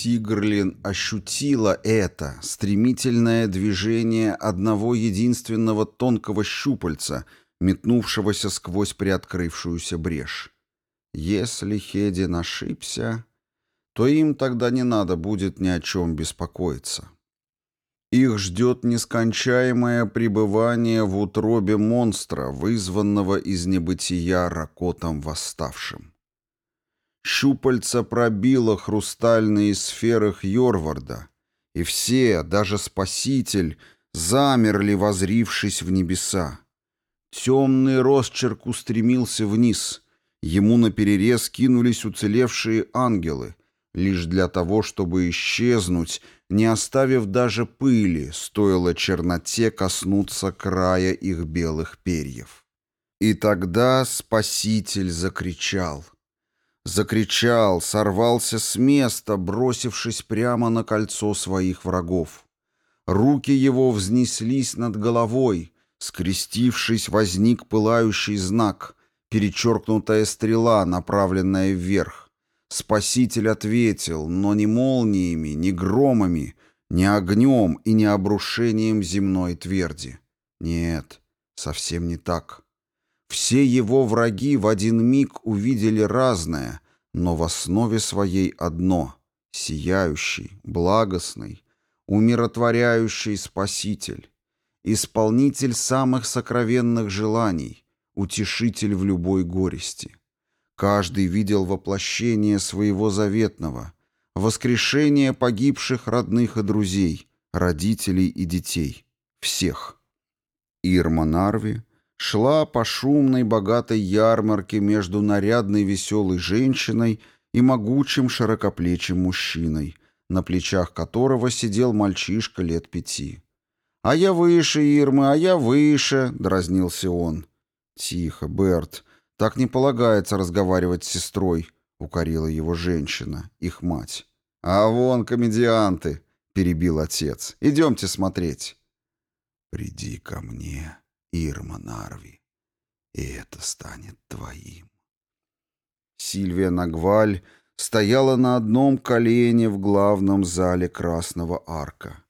Сигрлин ощутила это, стремительное движение одного единственного тонкого щупальца, метнувшегося сквозь приоткрывшуюся брешь. Если Хедин ошибся, то им тогда не надо будет ни о чем беспокоиться. Их ждет нескончаемое пребывание в утробе монстра, вызванного из небытия ракотом восставшим. Щупальца пробило хрустальные сферы Хьорварда, и все, даже Спаситель, замерли, возрившись в небеса. Темный росчерк устремился вниз, ему наперерез кинулись уцелевшие ангелы, лишь для того, чтобы исчезнуть, не оставив даже пыли, стоило черноте коснуться края их белых перьев. И тогда Спаситель закричал. Закричал, сорвался с места, бросившись прямо на кольцо своих врагов. Руки его взнеслись над головой, скрестившись, возник пылающий знак, перечеркнутая стрела, направленная вверх. Спаситель ответил, но не молниями, не громами, не огнем и не обрушением земной тверди. Нет, совсем не так. Все его враги в один миг увидели разное, но в основе своей одно — сияющий, благостный, умиротворяющий Спаситель, исполнитель самых сокровенных желаний, утешитель в любой горести. Каждый видел воплощение своего заветного, воскрешение погибших родных и друзей, родителей и детей, всех. Ирма Нарви шла по шумной богатой ярмарке между нарядной веселой женщиной и могучим широкоплечим мужчиной, на плечах которого сидел мальчишка лет пяти. «А я выше, Ирмы, а я выше!» — дразнился он. «Тихо, Берт!» «Так не полагается разговаривать с сестрой», — укорила его женщина, их мать. «А вон комедианты», — перебил отец. «Идемте смотреть». «Приди ко мне, Ирма Нарви, и это станет твоим». Сильвия Нагваль стояла на одном колене в главном зале Красного Арка.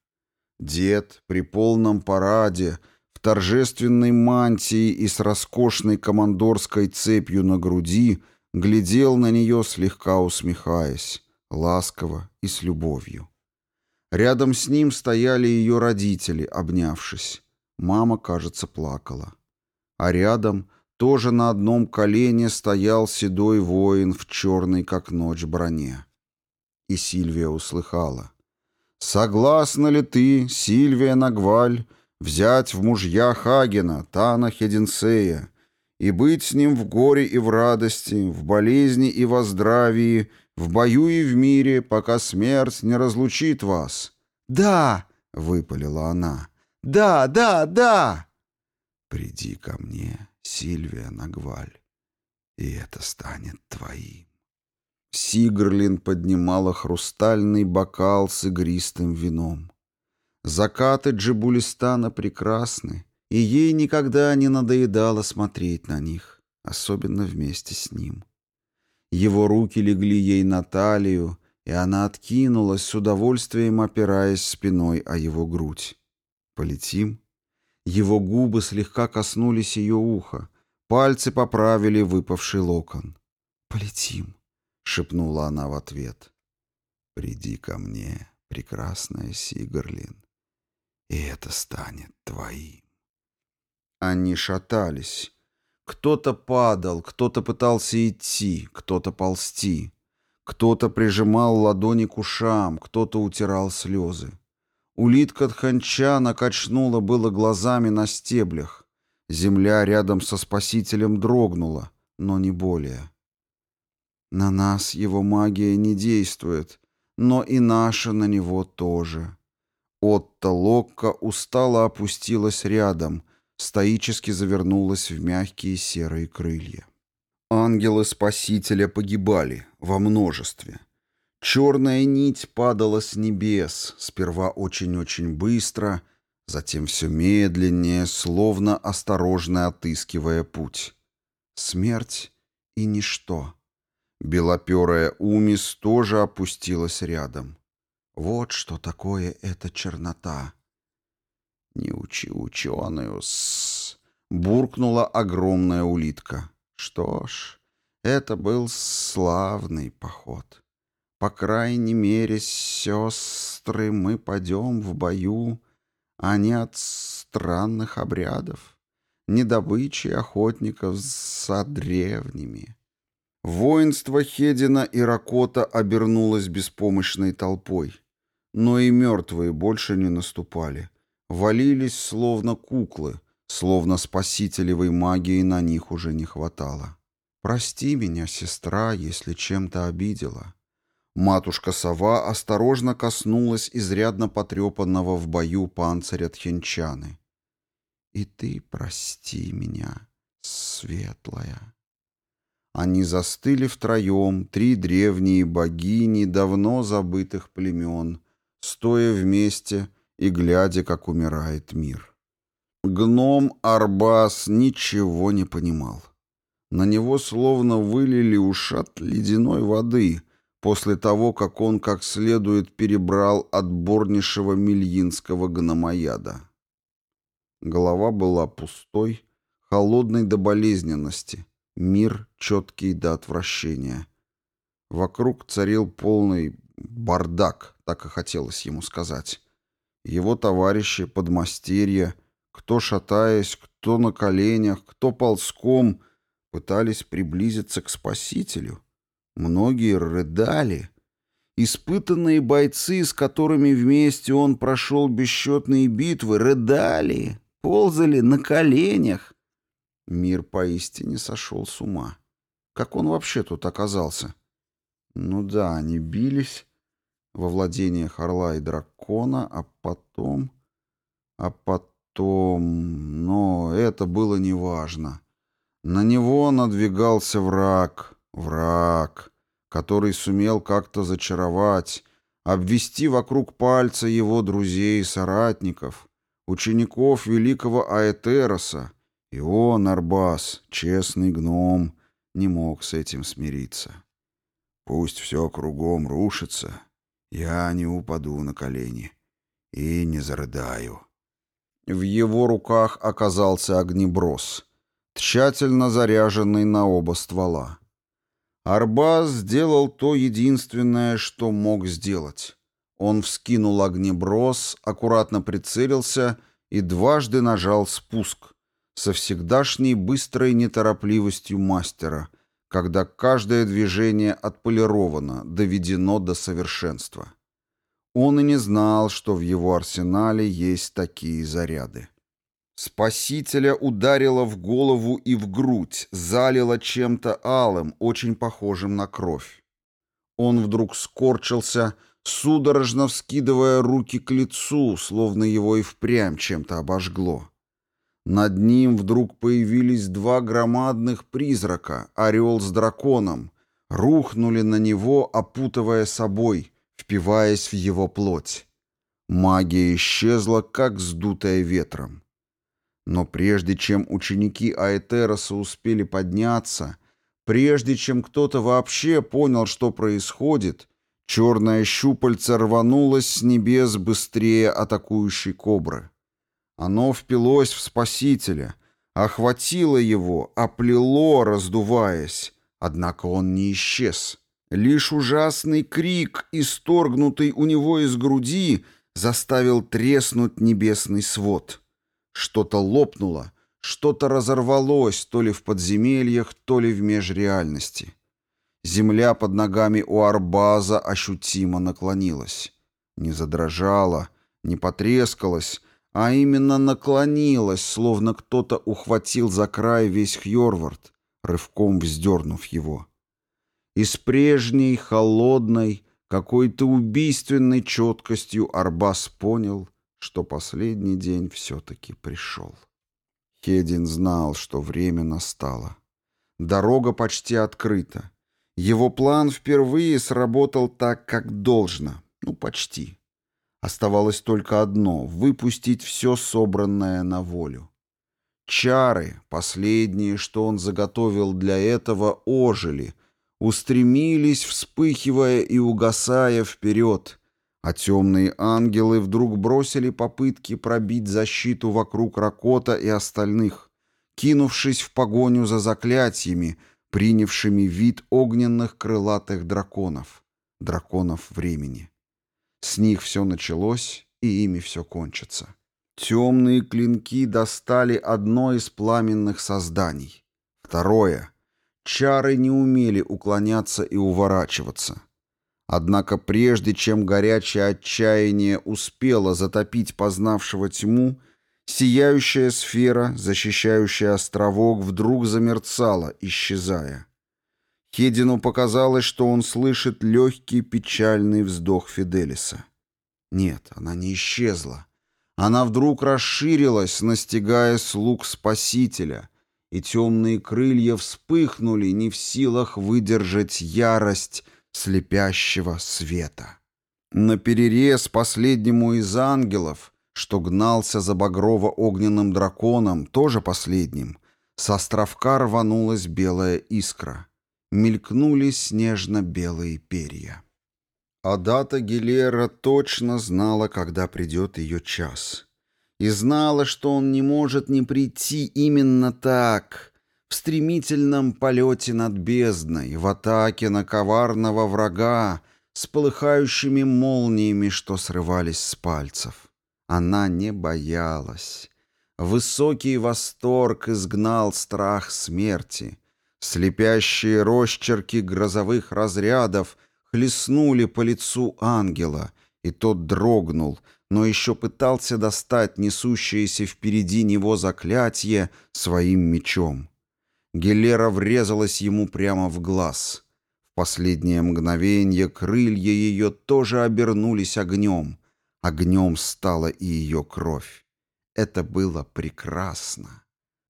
Дед при полном параде торжественной мантии и с роскошной командорской цепью на груди глядел на нее, слегка усмехаясь, ласково и с любовью. Рядом с ним стояли ее родители, обнявшись. Мама, кажется, плакала. А рядом, тоже на одном колене, стоял седой воин в черной, как ночь, броне. И Сильвия услыхала. «Согласна ли ты, Сильвия Нагваль, взять в мужья Хагена, Тана Хединсея, и быть с ним в горе и в радости, в болезни и во здравии, в бою и в мире, пока смерть не разлучит вас». «Да!» — выпалила она. «Да, да, да!» «Приди ко мне, Сильвия Нагваль, и это станет твоим». Сигрлин поднимала хрустальный бокал с игристым вином. Закаты Джибулистана прекрасны, и ей никогда не надоедало смотреть на них, особенно вместе с ним. Его руки легли ей на талию, и она откинулась с удовольствием, опираясь спиной о его грудь. «Полетим?» Его губы слегка коснулись ее уха, пальцы поправили выпавший локон. «Полетим», — шепнула она в ответ. «Приди ко мне, прекрасная Сигарлин и это станет твоим. Они шатались. Кто-то падал, кто-то пытался идти, кто-то ползти. Кто-то прижимал ладони к ушам, кто-то утирал слезы. Улитка Тханчана качнула было глазами на стеблях. Земля рядом со спасителем дрогнула, но не более. На нас его магия не действует, но и наша на него тоже. Отто Локка устало опустилась рядом, стоически завернулась в мягкие серые крылья. Ангелы Спасителя погибали во множестве. Черная нить падала с небес, сперва очень-очень быстро, затем все медленнее, словно осторожно отыскивая путь. Смерть и ничто. Белоперая Умис тоже опустилась рядом. Вот что такое эта чернота. «Не учи ученую, с буркнула огромная улитка. Что ж, это был славный поход. По крайней мере, сестры, мы пойдем в бою, а не от странных обрядов, не добычи охотников за древними. Воинство Хедина и Ракота обернулось беспомощной толпой. Но и мертвые больше не наступали. Валились, словно куклы, словно спасителевой магии на них уже не хватало. «Прости меня, сестра, если чем-то обидела». Матушка-сова осторожно коснулась изрядно потрепанного в бою панциря Тхенчаны. «И ты прости меня, светлая». Они застыли втроем, три древние богини давно забытых племен, стоя вместе и глядя, как умирает мир. Гном Арбас ничего не понимал. На него словно вылили ушат ледяной воды после того, как он как следует перебрал отборнейшего мельинского гномояда. Голова была пустой, холодной до болезненности, Мир четкий до отвращения. Вокруг царил полный бардак, так и хотелось ему сказать. Его товарищи, подмастерья, кто шатаясь, кто на коленях, кто ползком, пытались приблизиться к спасителю. Многие рыдали. Испытанные бойцы, с которыми вместе он прошел бесчетные битвы, рыдали, ползали на коленях, Мир поистине сошел с ума. Как он вообще тут оказался? Ну да, они бились во владениях орла и дракона, а потом... А потом... Но это было неважно. На него надвигался враг, враг, который сумел как-то зачаровать, обвести вокруг пальца его друзей и соратников, учеников великого Аэтероса, и он, Арбас, честный гном, не мог с этим смириться. Пусть все кругом рушится, я не упаду на колени и не зарыдаю. В его руках оказался огнеброс, тщательно заряженный на оба ствола. Арбас сделал то единственное, что мог сделать. Он вскинул огнеброс, аккуратно прицелился и дважды нажал спуск, со всегдашней быстрой неторопливостью мастера, когда каждое движение отполировано, доведено до совершенства. Он и не знал, что в его арсенале есть такие заряды. Спасителя ударило в голову и в грудь, залило чем-то алым, очень похожим на кровь. Он вдруг скорчился, судорожно вскидывая руки к лицу, словно его и впрямь чем-то обожгло. Над ним вдруг появились два громадных призрака, орел с драконом, рухнули на него, опутывая собой, впиваясь в его плоть. Магия исчезла, как сдутая ветром. Но прежде чем ученики Аэтероса успели подняться, прежде чем кто-то вообще понял, что происходит, черное щупальце рванулось с небес быстрее атакующей кобры. Оно впилось в Спасителя, охватило его, оплело, раздуваясь. Однако он не исчез. Лишь ужасный крик, исторгнутый у него из груди, заставил треснуть небесный свод. Что-то лопнуло, что-то разорвалось то ли в подземельях, то ли в межреальности. Земля под ногами у Арбаза ощутимо наклонилась. Не задрожала, не потрескалась, а именно наклонилась, словно кто-то ухватил за край весь Хьорвард, рывком вздернув его. И с прежней, холодной, какой-то убийственной четкостью Арбас понял, что последний день все-таки пришел. Хедин знал, что время настало. Дорога почти открыта. Его план впервые сработал так, как должно. Ну, почти. Оставалось только одно — выпустить все собранное на волю. Чары, последние, что он заготовил для этого, ожили, устремились, вспыхивая и угасая вперед, А темные ангелы вдруг бросили попытки пробить защиту вокруг Ракота и остальных, кинувшись в погоню за заклятиями, принявшими вид огненных крылатых драконов, драконов времени. С них все началось, и ими все кончится. Темные клинки достали одно из пламенных созданий. Второе. Чары не умели уклоняться и уворачиваться. Однако прежде чем горячее отчаяние успело затопить познавшего тьму, сияющая сфера, защищающая островок, вдруг замерцала, исчезая. Хедину показалось, что он слышит легкий печальный вздох Фиделиса. Нет, она не исчезла. Она вдруг расширилась, настигая слуг Спасителя, и темные крылья вспыхнули, не в силах выдержать ярость, слепящего света. На перерез последнему из ангелов, что гнался за багрово-огненным драконом, тоже последним, с островка рванулась белая искра. Мелькнули снежно-белые перья. Адата Гилера точно знала, когда придет ее час. И знала, что он не может не прийти именно так — в стремительном полете над бездной, в атаке на коварного врага, с полыхающими молниями, что срывались с пальцев. Она не боялась. Высокий восторг изгнал страх смерти. Слепящие росчерки грозовых разрядов хлестнули по лицу ангела, и тот дрогнул, но еще пытался достать несущееся впереди него заклятие своим мечом. Гелера врезалась ему прямо в глаз. В последнее мгновение крылья ее тоже обернулись огнем. Огнем стала и ее кровь. Это было прекрасно.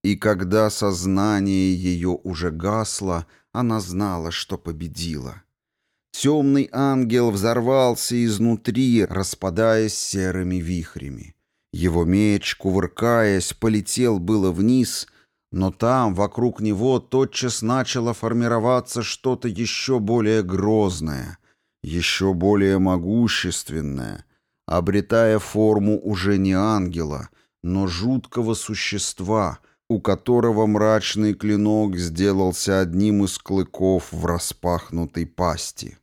И когда сознание ее уже гасло, она знала, что победила. Темный ангел взорвался изнутри, распадаясь серыми вихрями. Его меч, кувыркаясь, полетел было вниз — но там, вокруг него, тотчас начало формироваться что-то еще более грозное, еще более могущественное, обретая форму уже не ангела, но жуткого существа, у которого мрачный клинок сделался одним из клыков в распахнутой пасти.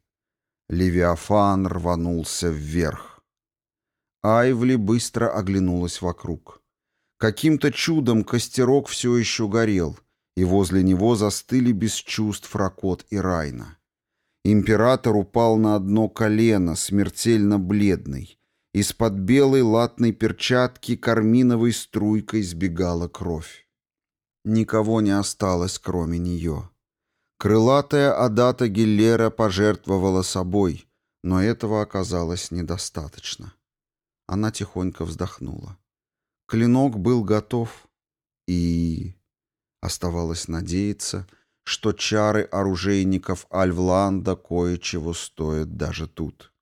Левиафан рванулся вверх. Айвли быстро оглянулась вокруг. Каким-то чудом костерок все еще горел, и возле него застыли без чувств Ракот и Райна. Император упал на одно колено, смертельно бледный. Из-под белой латной перчатки карминовой струйкой сбегала кровь. Никого не осталось, кроме нее. Крылатая Адата Гиллера пожертвовала собой, но этого оказалось недостаточно. Она тихонько вздохнула. Клинок был готов, и... Оставалось надеяться, что чары оружейников Альвланда кое-чего стоят даже тут.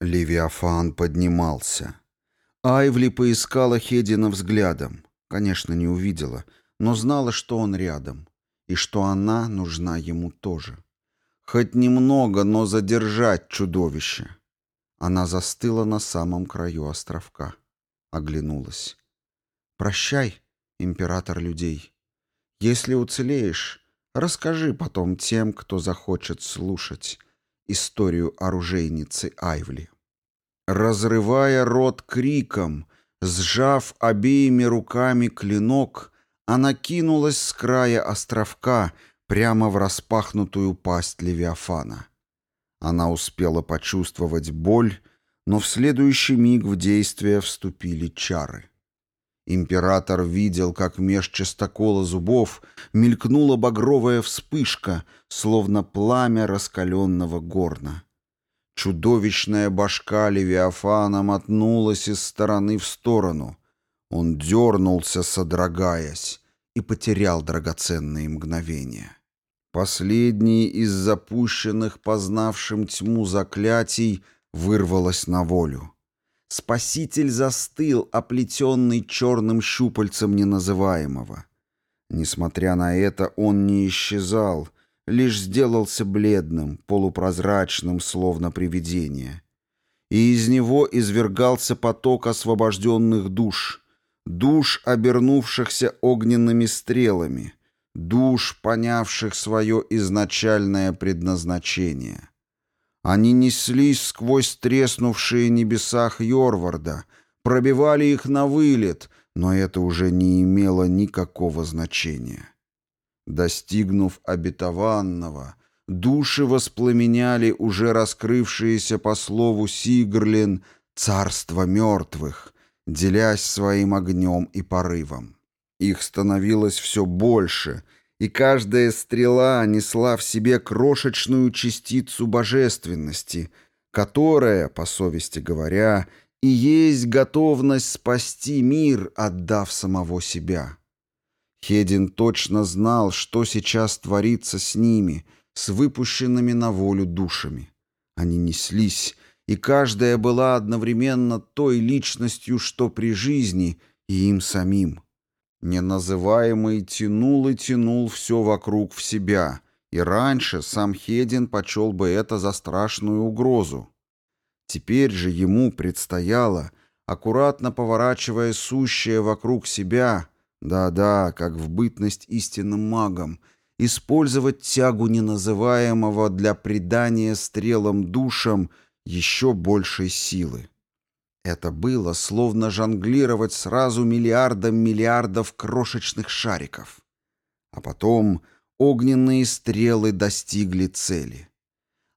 Левиафан поднимался. Айвли поискала Хедина взглядом. Конечно, не увидела, но знала, что он рядом, и что она нужна ему тоже. Хоть немного, но задержать чудовище. Она застыла на самом краю островка. Оглянулась. Прощай, император людей. Если уцелеешь, расскажи потом тем, кто захочет слушать историю оружейницы Айвли. Разрывая рот криком, сжав обеими руками клинок, она кинулась с края островка прямо в распахнутую пасть Левиафана. Она успела почувствовать боль, но в следующий миг в действие вступили чары. Император видел, как меж частокола зубов мелькнула багровая вспышка, словно пламя раскаленного горна. Чудовищная башка Левиафана мотнулась из стороны в сторону. Он дернулся, содрогаясь, и потерял драгоценные мгновения. Последние из запущенных, познавшим тьму заклятий, вырвалось на волю. Спаситель застыл, оплетенный черным щупальцем неназываемого. Несмотря на это, он не исчезал, лишь сделался бледным, полупрозрачным, словно привидение. и из него извергался поток освобожденных душ, душ, обернувшихся огненными стрелами, душ, понявших свое изначальное предназначение. Они неслись сквозь треснувшие небеса Йорварда, пробивали их на вылет, но это уже не имело никакого значения. Достигнув обетованного, души воспламеняли уже раскрывшиеся по слову Сигрлин царство мертвых, делясь своим огнем и порывом. Их становилось все больше, и каждая стрела несла в себе крошечную частицу божественности, которая, по совести говоря, и есть готовность спасти мир, отдав самого себя. Хедин точно знал, что сейчас творится с ними, с выпущенными на волю душами. Они неслись, и каждая была одновременно той личностью, что при жизни, и им самим. Неназываемый тянул и тянул все вокруг в себя, и раньше сам Хедин почел бы это за страшную угрозу. Теперь же ему предстояло, аккуратно поворачивая сущее вокруг себя, да-да, как в бытность истинным магом, использовать тягу неназываемого для придания стрелам душам еще большей силы. Это было словно жонглировать сразу миллиардом миллиардов крошечных шариков. А потом огненные стрелы достигли цели.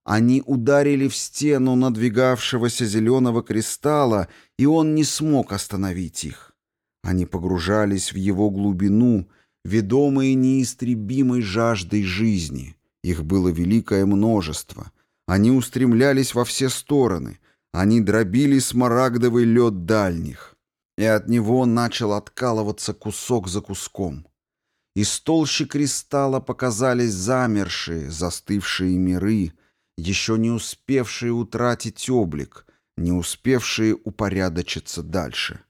Они ударили в стену надвигавшегося зеленого кристалла, и он не смог остановить их. Они погружались в его глубину, ведомые неистребимой жаждой жизни. Их было великое множество. Они устремлялись во все стороны. Они дробили смарагдовый лед дальних. И от него начал откалываться кусок за куском. Из толщи кристалла показались замершие, застывшие миры — еще не успевшие утратить облик, не успевшие упорядочиться дальше.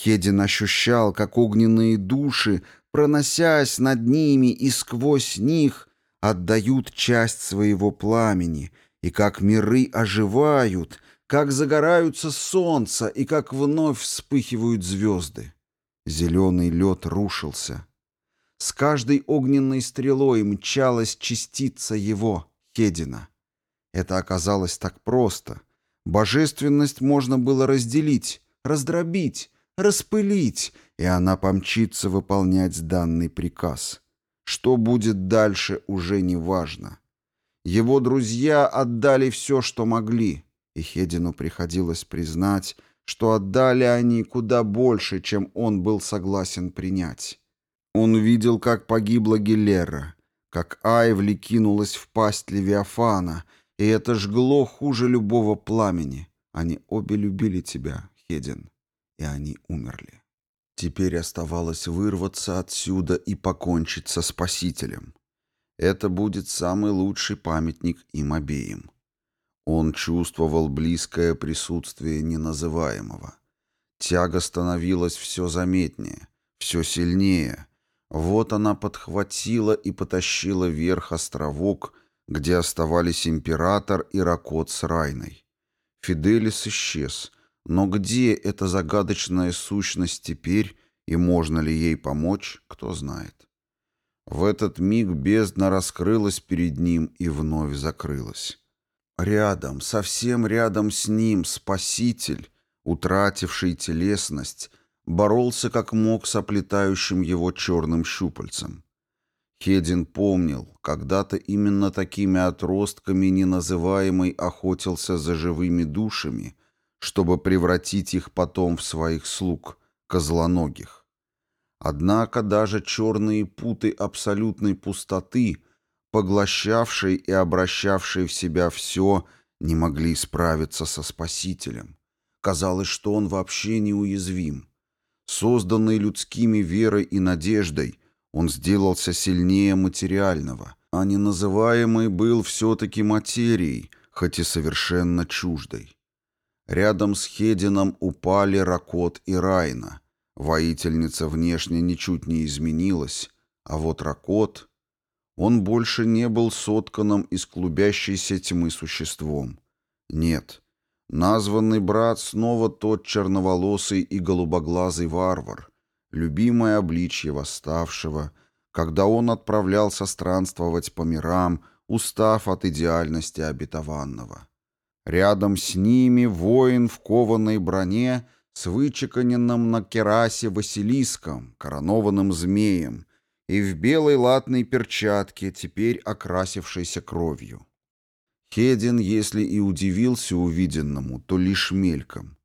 Хедин ощущал, как огненные души, проносясь над ними и сквозь них, отдают часть своего пламени, и как миры оживают, как загораются солнца и как вновь вспыхивают звезды. Зеленый лед рушился. С каждой огненной стрелой мчалась частица его, Хедина. Это оказалось так просто. Божественность можно было разделить, раздробить, распылить, и она помчится выполнять данный приказ. Что будет дальше, уже не важно. Его друзья отдали все, что могли, и Хедину приходилось признать, что отдали они куда больше, чем он был согласен принять. Он видел, как погибла Гилера, как Айвли кинулась в пасть Левиафана — и это жгло хуже любого пламени. Они обе любили тебя, Хедин, и они умерли. Теперь оставалось вырваться отсюда и покончить со Спасителем. Это будет самый лучший памятник им обеим. Он чувствовал близкое присутствие неназываемого. Тяга становилась все заметнее, все сильнее. Вот она подхватила и потащила вверх островок, где оставались император и Ракот с Райной. Фиделис исчез, но где эта загадочная сущность теперь и можно ли ей помочь, кто знает. В этот миг бездна раскрылась перед ним и вновь закрылась. Рядом, совсем рядом с ним, спаситель, утративший телесность, боролся как мог с оплетающим его черным щупальцем. Хедин помнил, когда-то именно такими отростками неназываемый охотился за живыми душами, чтобы превратить их потом в своих слуг, козлоногих. Однако даже черные путы абсолютной пустоты, поглощавшие и обращавшие в себя все, не могли справиться со Спасителем. Казалось, что он вообще неуязвим. Созданный людскими верой и надеждой – он сделался сильнее материального, а неназываемый был все-таки материей, хоть и совершенно чуждой. Рядом с Хедином упали Ракот и Райна. Воительница внешне ничуть не изменилась, а вот Ракот... Он больше не был сотканным из клубящейся тьмы существом. Нет, Названный брат снова тот черноволосый и голубоглазый варвар, любимое обличье восставшего, когда он отправлялся странствовать по мирам, устав от идеальности обетованного. Рядом с ними воин в кованой броне с вычеканенным на керасе Василиском, коронованным змеем, и в белой латной перчатке, теперь окрасившейся кровью. Хедин, если и удивился увиденному, то лишь мельком.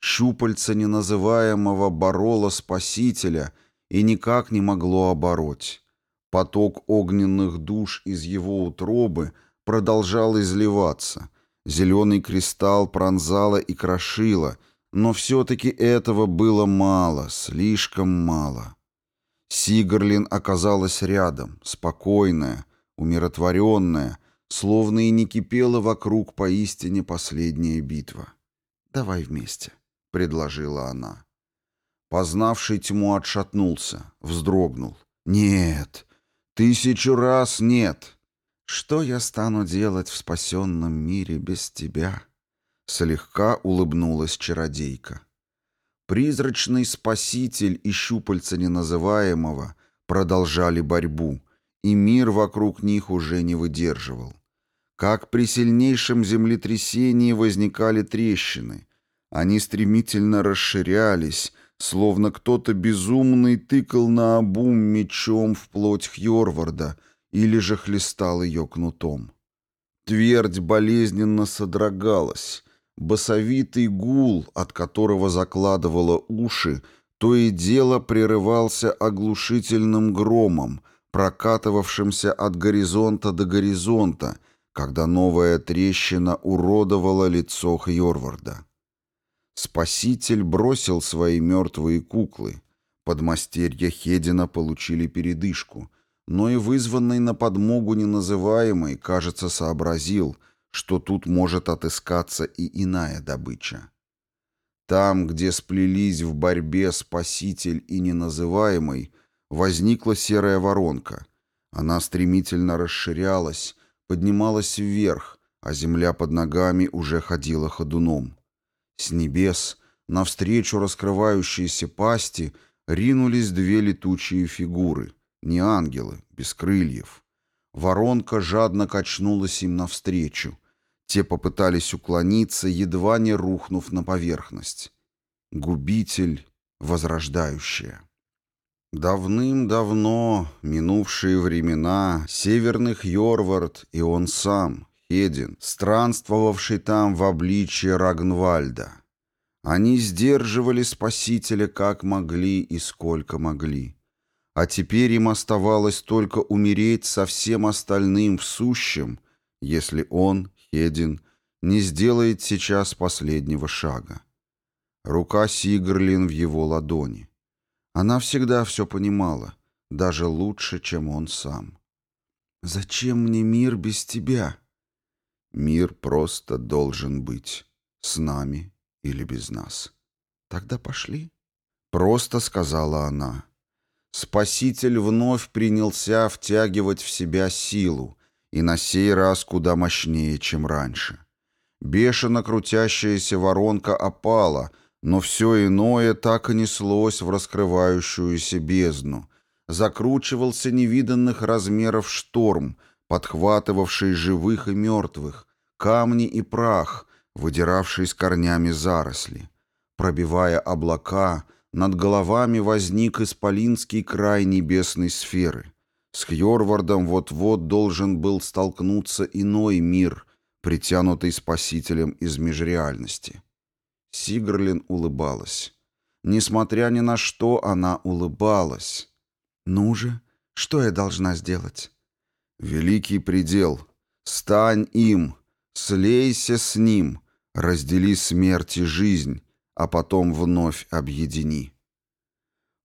Щупальца неназываемого борола спасителя и никак не могло обороть. Поток огненных душ из его утробы продолжал изливаться. Зеленый кристалл пронзало и крошило, но все-таки этого было мало, слишком мало. Сигарлин оказалась рядом, спокойная, умиротворенная, словно и не кипела вокруг поистине последняя битва. «Давай вместе», — предложила она. Познавший тьму отшатнулся, вздрогнул. «Нет, тысячу раз нет. Что я стану делать в спасенном мире без тебя?» Слегка улыбнулась чародейка. Призрачный спаситель и щупальца неназываемого продолжали борьбу, и мир вокруг них уже не выдерживал. Как при сильнейшем землетрясении возникали трещины. Они стремительно расширялись, словно кто-то безумный тыкал на обум мечом в плоть Хьорварда или же хлестал ее кнутом. Твердь болезненно содрогалась. Басовитый гул, от которого закладывало уши, то и дело прерывался оглушительным громом, прокатывавшимся от горизонта до горизонта — когда новая трещина уродовала лицо Хьорварда. Спаситель бросил свои мертвые куклы. Подмастерья Хедина получили передышку, но и вызванный на подмогу неназываемый, кажется, сообразил, что тут может отыскаться и иная добыча. Там, где сплелись в борьбе спаситель и неназываемый, возникла серая воронка. Она стремительно расширялась, поднималась вверх, а земля под ногами уже ходила ходуном. С небес, навстречу раскрывающейся пасти, ринулись две летучие фигуры, не ангелы, без крыльев. Воронка жадно качнулась им навстречу. Те попытались уклониться, едва не рухнув на поверхность. Губитель, возрождающая. Давным-давно, минувшие времена, северных Йорвард и он сам, Хедин, странствовавший там в обличье Рагнвальда. Они сдерживали Спасителя как могли и сколько могли. А теперь им оставалось только умереть со всем остальным в сущем, если он, Хедин, не сделает сейчас последнего шага. Рука Сигрлин в его ладони. Она всегда все понимала, даже лучше, чем он сам. «Зачем мне мир без тебя?» «Мир просто должен быть. С нами или без нас». «Тогда пошли?» Просто сказала она. Спаситель вновь принялся втягивать в себя силу, и на сей раз куда мощнее, чем раньше. Бешено крутящаяся воронка опала — но все иное так и неслось в раскрывающуюся бездну. Закручивался невиданных размеров шторм, подхватывавший живых и мертвых, камни и прах, выдиравший с корнями заросли. Пробивая облака, над головами возник исполинский край небесной сферы. С Хьорвардом вот-вот должен был столкнуться иной мир, притянутый спасителем из межреальности. Сигрлин улыбалась. Несмотря ни на что, она улыбалась. «Ну же, что я должна сделать?» «Великий предел. Стань им, слейся с ним, раздели смерть и жизнь, а потом вновь объедини».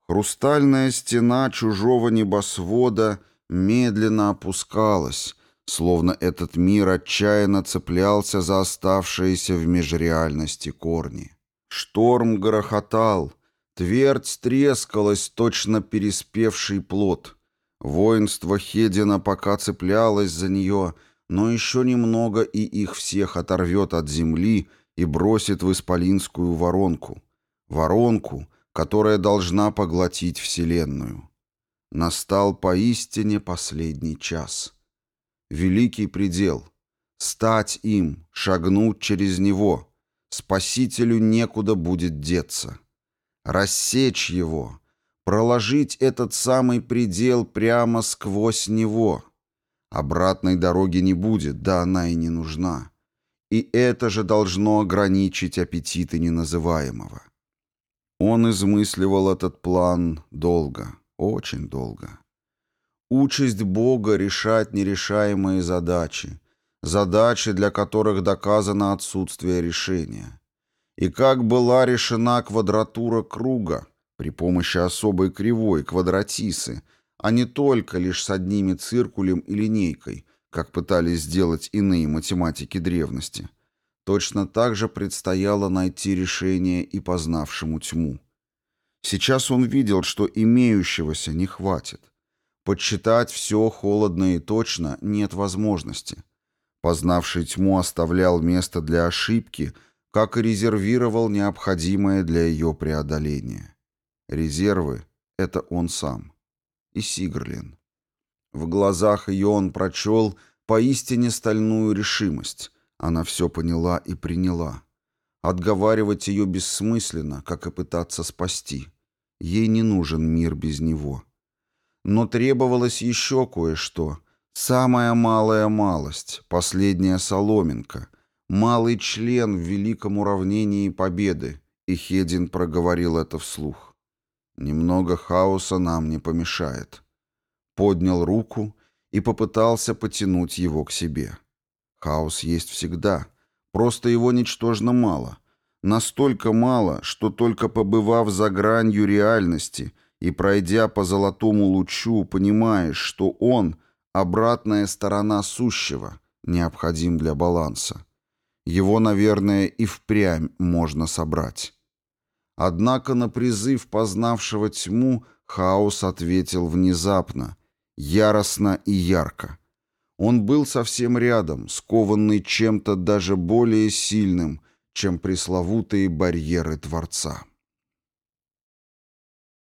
Хрустальная стена чужого небосвода медленно опускалась, словно этот мир отчаянно цеплялся за оставшиеся в межреальности корни. Шторм грохотал, твердь трескалась, точно переспевший плод. Воинство Хедина пока цеплялось за нее, но еще немного и их всех оторвет от земли и бросит в исполинскую воронку. Воронку, которая должна поглотить Вселенную. Настал поистине последний час. Великий предел. Стать им, шагнуть через него. Спасителю некуда будет деться. Рассечь его, проложить этот самый предел прямо сквозь него. Обратной дороги не будет, да она и не нужна. И это же должно ограничить аппетиты неназываемого. Он измысливал этот план долго, очень долго. Участь Бога решать нерешаемые задачи, задачи, для которых доказано отсутствие решения. И как была решена квадратура круга при помощи особой кривой квадратисы, а не только лишь с одними циркулем и линейкой, как пытались сделать иные математики древности. Точно так же предстояло найти решение и познавшему тьму. Сейчас он видел, что имеющегося не хватит. Подсчитать все холодно и точно нет возможности. Познавший тьму оставлял место для ошибки, как и резервировал необходимое для ее преодоления. Резервы — это он сам. И Сигрлин. В глазах ее он прочел поистине стальную решимость. Она все поняла и приняла. Отговаривать ее бессмысленно, как и пытаться спасти. Ей не нужен мир без него. Но требовалось еще кое-что. Самая малая малость, последняя соломинка, малый член в великом уравнении победы, и Хедин проговорил это вслух. «Немного хаоса нам не помешает». Поднял руку и попытался потянуть его к себе. Хаос есть всегда, просто его ничтожно мало. Настолько мало, что только побывав за гранью реальности — и, пройдя по золотому лучу, понимаешь, что он — обратная сторона сущего, необходим для баланса. Его, наверное, и впрямь можно собрать. Однако на призыв познавшего тьму хаос ответил внезапно, яростно и ярко. Он был совсем рядом, скованный чем-то даже более сильным, чем пресловутые барьеры Творца.